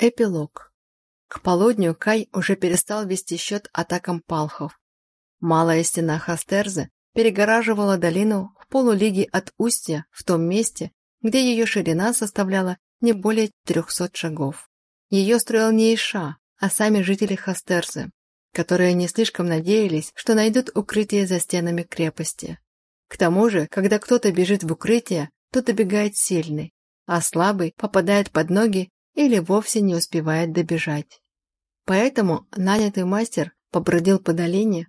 Эпилог. К полудню Кай уже перестал вести счет атакам палхов. Малая стена Хастерзы перегораживала долину в полулиге от устья в том месте, где ее ширина составляла не более трехсот шагов. Ее строил не Иша, а сами жители Хастерзы, которые не слишком надеялись, что найдут укрытие за стенами крепости. К тому же, когда кто-то бежит в укрытие, то добегает сильный, а слабый попадает под ноги или вовсе не успевает добежать. Поэтому нанятый мастер побродил по долине,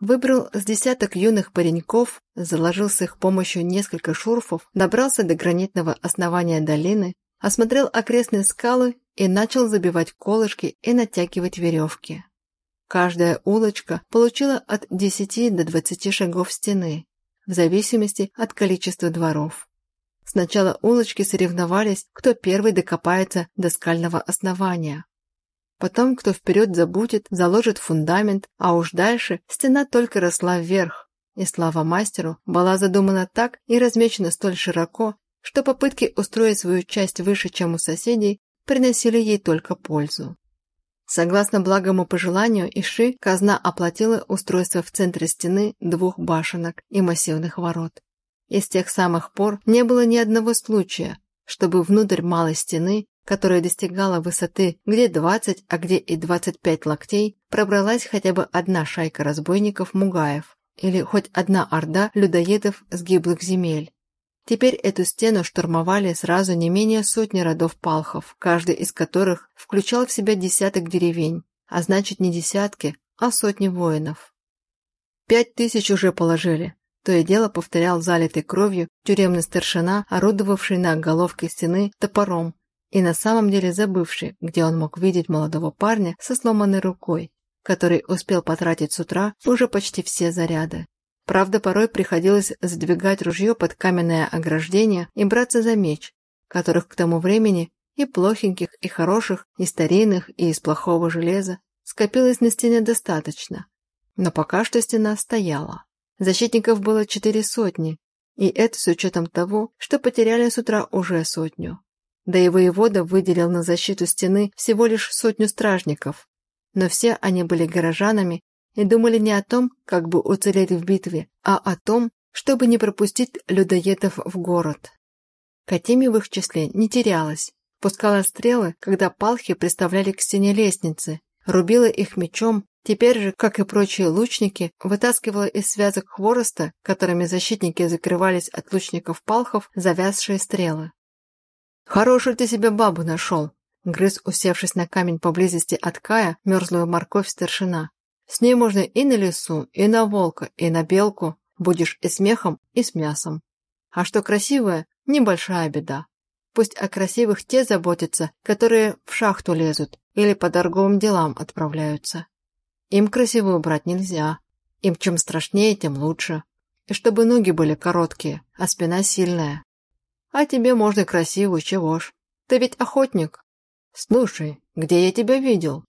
выбрал с десяток юных пареньков, заложил с их помощью несколько шурфов, добрался до гранитного основания долины, осмотрел окрестные скалы и начал забивать колышки и натягивать веревки. Каждая улочка получила от 10 до 20 шагов стены, в зависимости от количества дворов. Сначала улочки соревновались, кто первый докопается до скального основания. Потом, кто вперед забудет, заложит фундамент, а уж дальше стена только росла вверх. И слава мастеру была задумана так и размечена столь широко, что попытки устроить свою часть выше, чем у соседей, приносили ей только пользу. Согласно благому пожеланию Иши, казна оплатила устройство в центре стены двух башенок и массивных ворот. И с тех самых пор не было ни одного случая, чтобы внутрь малой стены, которая достигала высоты где 20, а где и 25 локтей, пробралась хотя бы одна шайка разбойников-мугаев или хоть одна орда людоедов с гиблых земель. Теперь эту стену штурмовали сразу не менее сотни родов палхов, каждый из которых включал в себя десяток деревень, а значит не десятки, а сотни воинов. Пять тысяч уже положили, то и дело повторял залитый кровью тюремный старшина, орудовавший на головке стены топором и на самом деле забывший, где он мог видеть молодого парня со сломанной рукой, который успел потратить с утра уже почти все заряды. Правда, порой приходилось задвигать ружье под каменное ограждение и браться за меч, которых к тому времени и плохеньких, и хороших, и старинных, и из плохого железа скопилось на стене достаточно. Но пока что стена стояла. Защитников было четыре сотни, и это с учетом того, что потеряли с утра уже сотню. Да и воевода выделил на защиту стены всего лишь сотню стражников. Но все они были горожанами и думали не о том, как бы уцелеть в битве, а о том, чтобы не пропустить людоедов в город. Катими в их числе не терялась, пускала стрелы, когда палхи приставляли к стене лестницы, рубила их мечом Теперь же, как и прочие лучники, вытаскивала из связок хвороста, которыми защитники закрывались от лучников-палхов, завязшие стрелы. «Хорошую ты себе бабу нашел!» Грыз, усевшись на камень поблизости от Кая, мерзлую морковь старшина. «С ней можно и на лесу, и на волка, и на белку. Будешь и смехом, и с мясом. А что красивое, небольшая беда. Пусть о красивых те заботятся, которые в шахту лезут или по торговым делам отправляются. Им красивую брать нельзя. Им чем страшнее, тем лучше. И чтобы ноги были короткие, а спина сильная. А тебе можно красивую, чего ж. Ты ведь охотник. Слушай, где я тебя видел?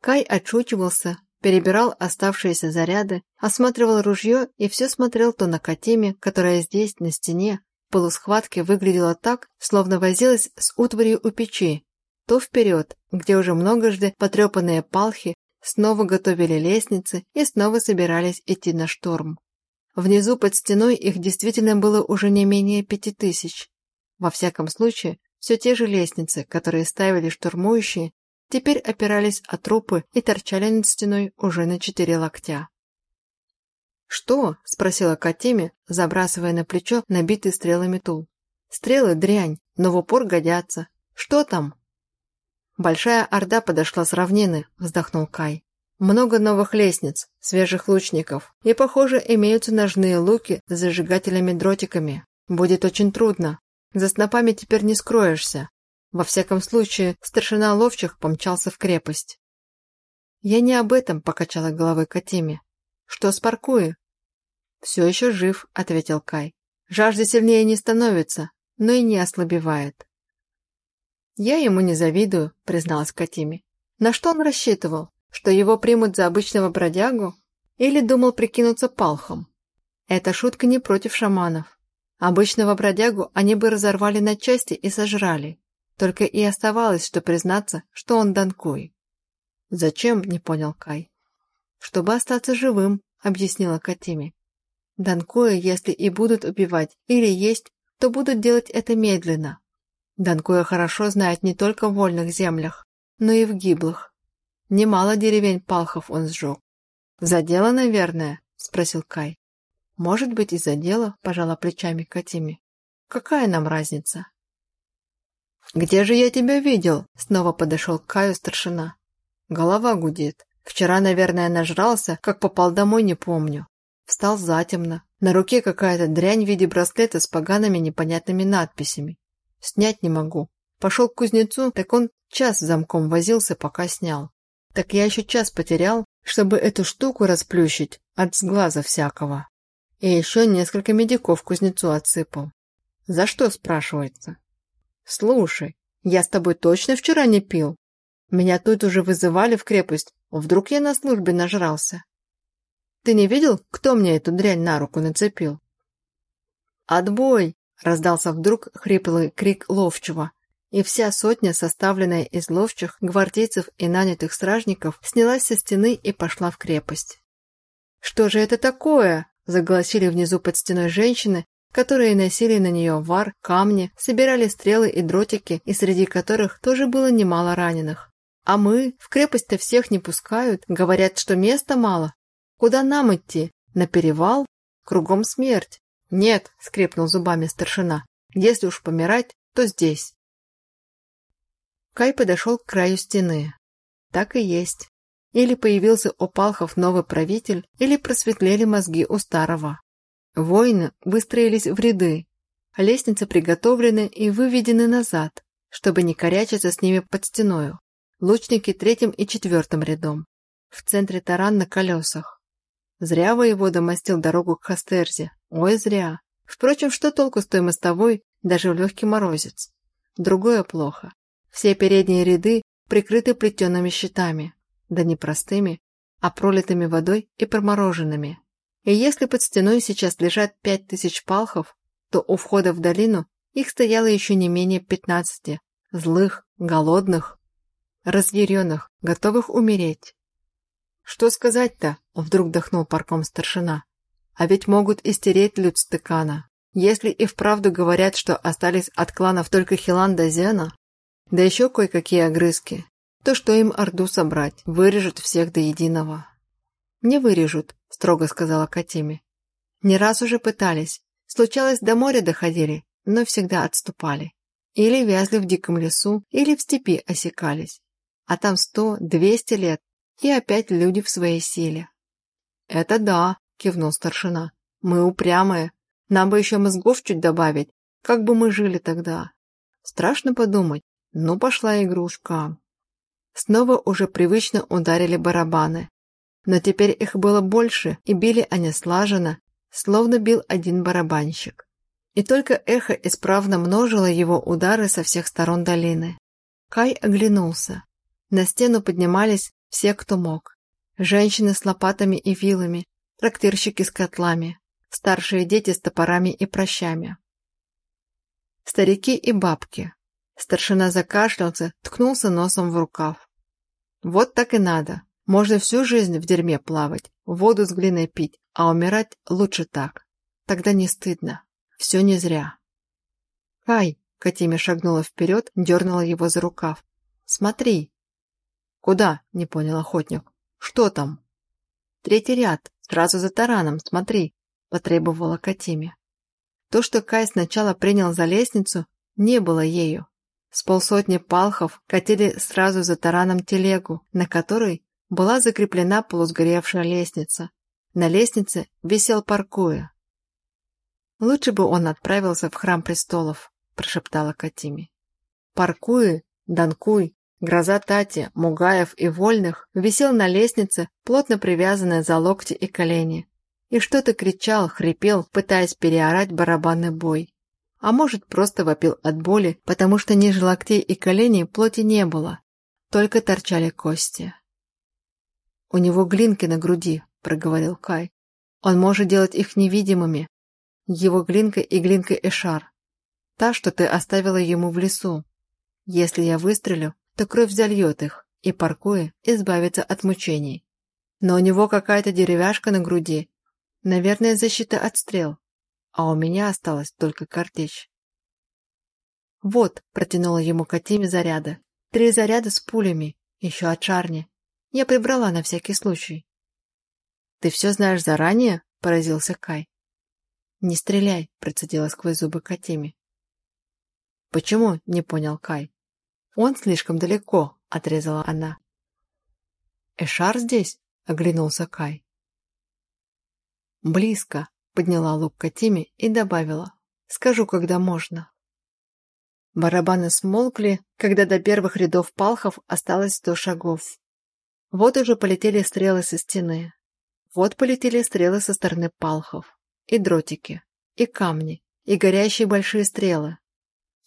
Кай отшучивался, перебирал оставшиеся заряды, осматривал ружье и все смотрел то на Катиме, которая здесь, на стене, в полусхватке выглядела так, словно возилась с утварью у печи, то вперед, где уже многожды потрепанные палхи снова готовили лестницы и снова собирались идти на шторм. Внизу под стеной их действительно было уже не менее пяти тысяч. Во всяком случае, все те же лестницы, которые ставили штурмующие, теперь опирались о трупы и торчали над стеной уже на четыре локтя. «Что?» – спросила Катиме, забрасывая на плечо набитый стрелами тул. «Стрелы – дрянь, но в упор годятся. Что там?» «Большая орда подошла с равнины», – вздохнул Кай. «Много новых лестниц, свежих лучников, и, похоже, имеются ножные луки с зажигателями-дротиками. Будет очень трудно. За снопами теперь не скроешься. Во всяком случае, старшина ловчих помчался в крепость». «Я не об этом», – покачала головой Катиме. «Что с Паркуи?» «Все еще жив», – ответил Кай. «Жажда сильнее не становится, но и не ослабевает. «Я ему не завидую», — призналась Катиме. «На что он рассчитывал? Что его примут за обычного бродягу? Или думал прикинуться палхом? Эта шутка не против шаманов. Обычного бродягу они бы разорвали на части и сожрали. Только и оставалось, что признаться, что он Данкуй. «Зачем?» – не понял Кай. «Чтобы остаться живым», – объяснила Катиме. «Данкуя, если и будут убивать или есть, то будут делать это медленно. Данкуя хорошо знает не только в вольных землях, но и в гиблых. Немало деревень Палхов он сжег. «За дело, наверное?» – спросил Кай. «Может быть, и за дело», – пожала плечами Катиме. «Какая нам разница?» «Где же я тебя видел?» – снова подошел к Каю старшина. Голова гудит. Вчера, наверное, нажрался, как попал домой, не помню. Встал затемно. На руке какая-то дрянь в виде браслета с погаными непонятными надписями. Снять не могу. Пошел к кузнецу, так он час замком возился, пока снял. Так я еще час потерял, чтобы эту штуку расплющить от сглаза всякого. И еще несколько медиков кузнецу отсыпал. За что, спрашивается? Слушай, я с тобой точно вчера не пил? Меня тут уже вызывали в крепость. Вдруг я на службе нажрался? Ты не видел, кто мне эту дрянь на руку нацепил? «Отбой!» — раздался вдруг хриплый крик ловчего, и вся сотня, составленная из ловчих, гвардейцев и нанятых стражников, снялась со стены и пошла в крепость. «Что же это такое?» – загласили внизу под стеной женщины, которые носили на нее вар, камни, собирали стрелы и дротики, и среди которых тоже было немало раненых. «А мы? В крепость-то всех не пускают, говорят, что места мало. Куда нам идти? На перевал? Кругом смерть». «Нет», – скрипнул зубами старшина, – «если уж помирать, то здесь». Кай подошел к краю стены. Так и есть. Или появился у Палхов новый правитель, или просветлели мозги у старого. Воины выстроились в ряды. Лестницы приготовлены и выведены назад, чтобы не корячиться с ними под стеною. Лучники третьим и четвертым рядом. В центре таран на колесах. Зря воевода мастил дорогу к Хастерзе. Ой, зря. Впрочем, что толку с той мостовой, даже в легкий морозец? Другое плохо. Все передние ряды прикрыты плетеными щитами, да не простыми, а пролитыми водой и промороженными. И если под стеной сейчас лежат пять тысяч палхов, то у входа в долину их стояло еще не менее пятнадцати, злых, голодных, разъяренных, готовых умереть. «Что сказать-то?» — вдруг вдохнул парком старшина. «А ведь могут истереть люд стыкана. Если и вправду говорят, что остались от кланов только Хилан да Зена, да еще кое-какие огрызки. То, что им Орду собрать, вырежут всех до единого. «Не вырежут», — строго сказала Катиме. «Не раз уже пытались. Случалось, до моря доходили, но всегда отступали. Или вязли в диком лесу, или в степи осекались. А там сто, двести лет, и опять люди в своей силе». «Это да», — кивнул старшина. «Мы упрямые. Нам бы еще мозгов чуть добавить. Как бы мы жили тогда?» Страшно подумать, ну, пошла игрушка. Снова уже привычно ударили барабаны. Но теперь их было больше, и били они слаженно, словно бил один барабанщик. И только эхо исправно множило его удары со всех сторон долины. Кай оглянулся. На стену поднимались все, кто мог. Женщины с лопатами и вилами, трактирщики с котлами, старшие дети с топорами и прощами. Старики и бабки, Старшина закашлялся, ткнулся носом в рукав. Вот так и надо. Можно всю жизнь в дерьме плавать, воду с глиной пить, а умирать лучше так. Тогда не стыдно. Все не зря. «Кай!» — Катиме шагнула вперед, дернула его за рукав. «Смотри!» «Куда?» — не понял охотник. «Что там?» «Третий ряд, сразу за тараном, смотри!» — потребовала Катиме. То, что Кай сначала принял за лестницу, не было ею. С полсотни палхов катили сразу за тараном телегу, на которой была закреплена полусгоревшая лестница. На лестнице висел паркуя. «Лучше бы он отправился в храм престолов», – прошептала Катими. Паркуи, Данкуй, Гроза Тати, Мугаев и Вольных висел на лестнице, плотно привязанная за локти и колени, и что-то кричал, хрипел, пытаясь переорать барабанный бой. А может, просто вопил от боли, потому что ниже локтей и коленей плоти не было, только торчали кости. «У него глинки на груди», — проговорил Кай. «Он может делать их невидимыми. Его глинка и глинка Эшар. Та, что ты оставила ему в лесу. Если я выстрелю, то кровь зальет их, и паркуя избавится от мучений. Но у него какая-то деревяшка на груди. Наверное, защита от стрел. А у меня осталась только картечь. «Вот», — протянула ему Катиме заряда. «Три заряда с пулями, еще от Шарни. Я прибрала на всякий случай». «Ты все знаешь заранее?» — поразился Кай. «Не стреляй», — процедила сквозь зубы Катиме. «Почему?» — не понял Кай. «Он слишком далеко», — отрезала она. «Эшар здесь?» — оглянулся Кай. «Близко», — подняла лук Катиме и добавила. «Скажу, когда можно». Барабаны смолкли, когда до первых рядов палхов осталось сто шагов. Вот уже полетели стрелы со стены. Вот полетели стрелы со стороны палхов. И дротики, и камни, и горящие большие стрелы.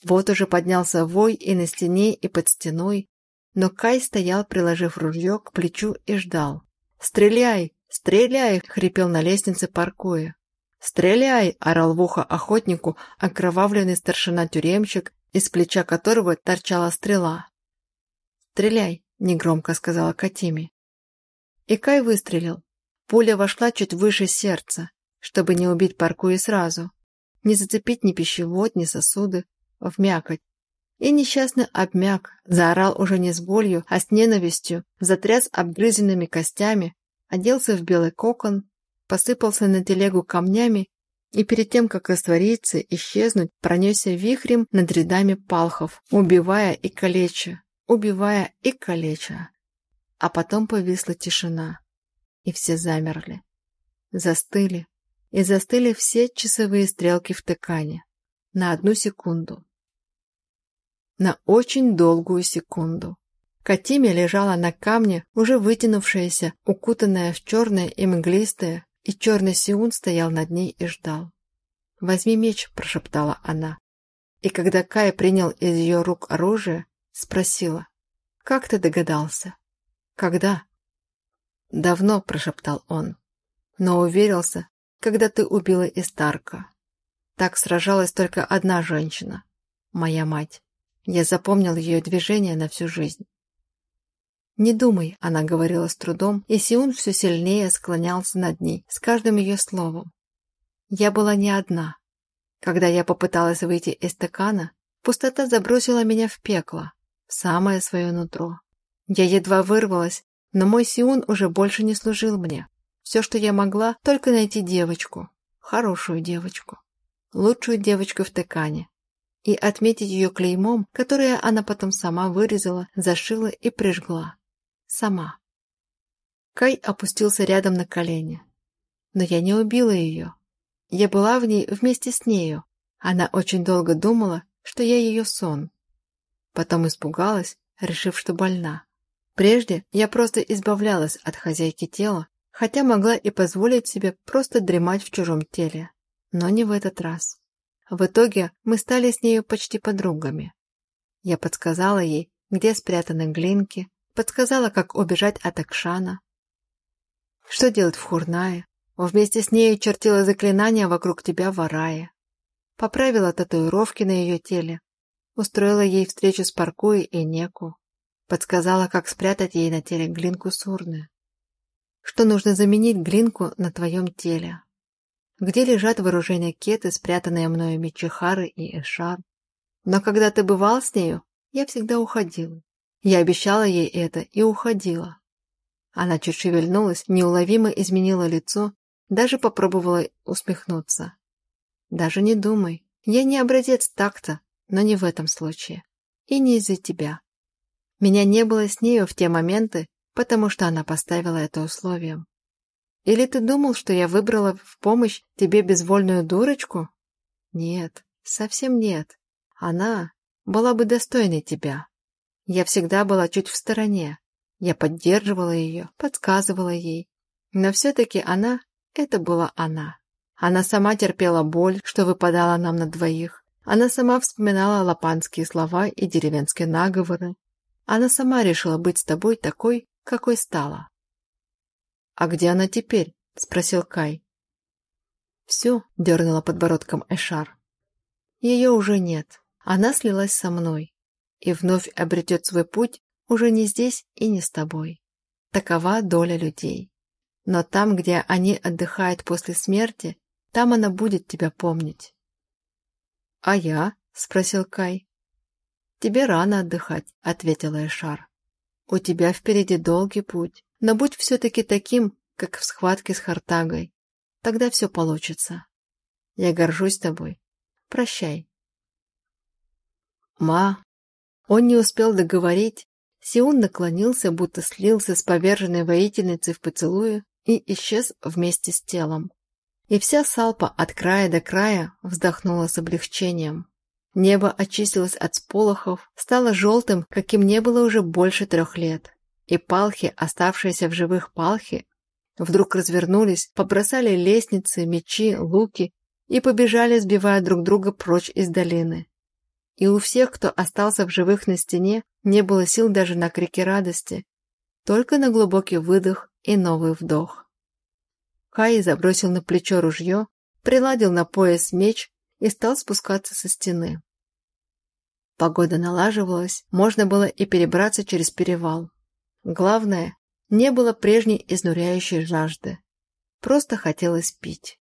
Вот уже поднялся вой и на стене, и под стеной, но Кай стоял, приложив ружье к плечу и ждал. «Стреляй! Стреляй!» — хрипел на лестнице, паркуя. «Стреляй!» — орал в ухо охотнику окровавленный старшина-тюремщик, из плеча которого торчала стрела. «Стреляй!» — негромко сказала Катиме. И Кай выстрелил. Пуля вошла чуть выше сердца, чтобы не убить паркуя сразу, не зацепить ни пищевод, ни сосуды, в мякоть. И несчастный обмяк, заорал уже не с болью, а с ненавистью, затряс обгрызенными костями, оделся в белый кокон, посыпался на телегу камнями и перед тем, как раствориться, исчезнуть, пронесся вихрем над рядами палхов, убивая и калеча, убивая и калеча. А потом повисла тишина, и все замерли, застыли, и застыли все часовые стрелки в тыкане на одну секунду на очень долгую секунду. Катиме лежала на камне, уже вытянувшаяся, укутанная в черное и мглистое, и черный сиун стоял над ней и ждал. «Возьми меч», – прошептала она. И когда Кай принял из ее рук оружие, спросила, «Как ты догадался?» «Когда?» «Давно», – прошептал он, но уверился, когда ты убила Истарка. Так сражалась только одна женщина, моя мать. Я запомнил ее движение на всю жизнь. «Не думай», — она говорила с трудом, и Сиун все сильнее склонялся над ней с каждым ее словом. «Я была не одна. Когда я попыталась выйти из стакана, пустота забросила меня в пекло, в самое свое нутро. Я едва вырвалась, но мой Сиун уже больше не служил мне. Все, что я могла, только найти девочку, хорошую девочку, лучшую девочку в Текане, и отметить ее клеймом, которое она потом сама вырезала, зашила и прижгла. Сама. Кай опустился рядом на колени. Но я не убила ее. Я была в ней вместе с нею. Она очень долго думала, что я ее сон. Потом испугалась, решив, что больна. Прежде я просто избавлялась от хозяйки тела, хотя могла и позволить себе просто дремать в чужом теле. Но не в этот раз. В итоге мы стали с нею почти подругами. Я подсказала ей, где спрятаны глинки, подсказала, как убежать от Акшана, что делать в Хурнае, вместе с нею чертила заклинания вокруг тебя в Арае, поправила татуировки на ее теле, устроила ей встречу с Паркуей и Неку, подсказала, как спрятать ей на теле глинку Сурны, что нужно заменить глинку на твоем теле, где лежат вооружения Кеты, спрятанные мною мечи Хары и Эшар. Но когда ты бывал с нею, я всегда уходила. Я обещала ей это и уходила. Она чуть шевельнулась, неуловимо изменила лицо, даже попробовала усмехнуться. Даже не думай, я не образец такта, но не в этом случае. И не из-за тебя. Меня не было с нею в те моменты, потому что она поставила это условием. Или ты думал, что я выбрала в помощь тебе безвольную дурочку? Нет, совсем нет. Она была бы достойной тебя. Я всегда была чуть в стороне. Я поддерживала ее, подсказывала ей. Но все-таки она — это была она. Она сама терпела боль, что выпадала нам на двоих. Она сама вспоминала лапанские слова и деревенские наговоры. Она сама решила быть с тобой такой, какой стала. «А где она теперь?» – спросил Кай. «Все», – дернула подбородком Эшар. «Ее уже нет. Она слилась со мной. и вновь обретет свой путь уже не здесь и не с тобой. Такова доля людей. Но там, где они отдыхают после смерти, там она будет тебя помнить. «А я?» — спросил Кай. «Тебе рано отдыхать», — ответила Эшар. «У тебя впереди долгий путь, но будь все-таки таким, как в схватке с Хартагой. Тогда все получится. Я горжусь тобой. Прощай». «Ма!» Он не успел договорить. Сиун наклонился, будто слился с поверженной воительницей в поцелуе и исчез вместе с телом. И вся салпа от края до края вздохнула с облегчением. Небо очистилось от сполохов, стало желтым, каким не было уже больше трех лет. И палхи, оставшиеся в живых палхи, вдруг развернулись, побросали лестницы, мечи, луки и побежали, сбивая друг друга прочь из долины. И у всех, кто остался в живых на стене, не было сил даже на крики радости, только на глубокий выдох и новый вдох. Кай забросил на плечо ружье, приладил на пояс меч и стал спускаться со стены. Погода налаживалась, можно было и перебраться через перевал. Главное, не было прежней изнуряющей жажды. Просто хотелось пить.